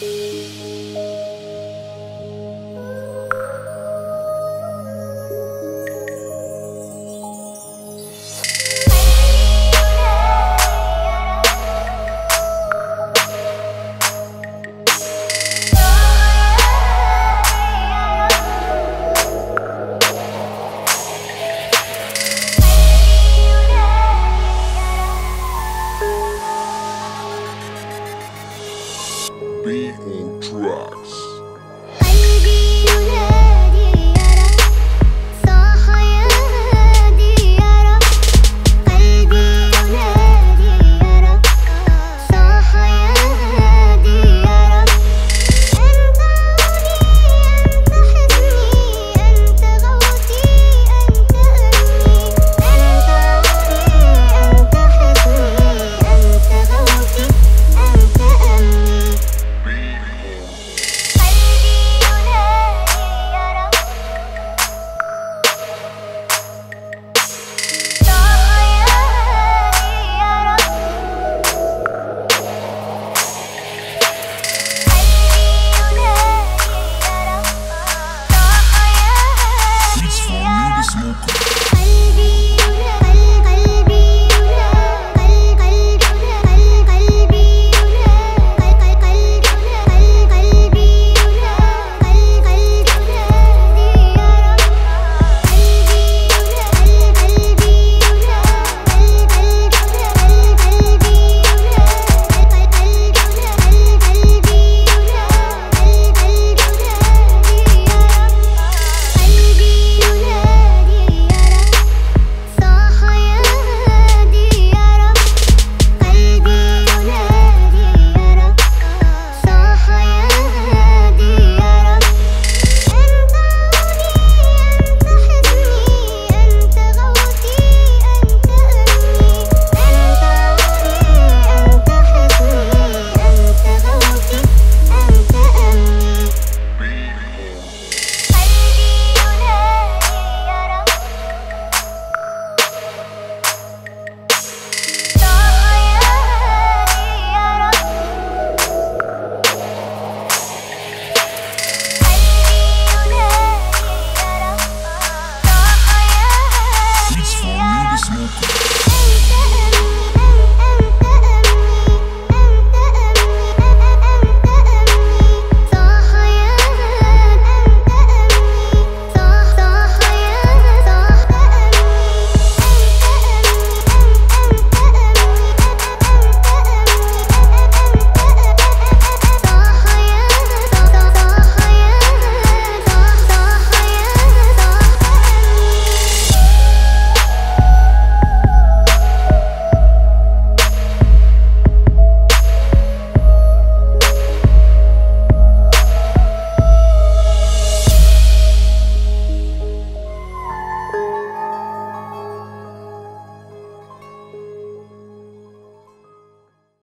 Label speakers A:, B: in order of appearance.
A: Música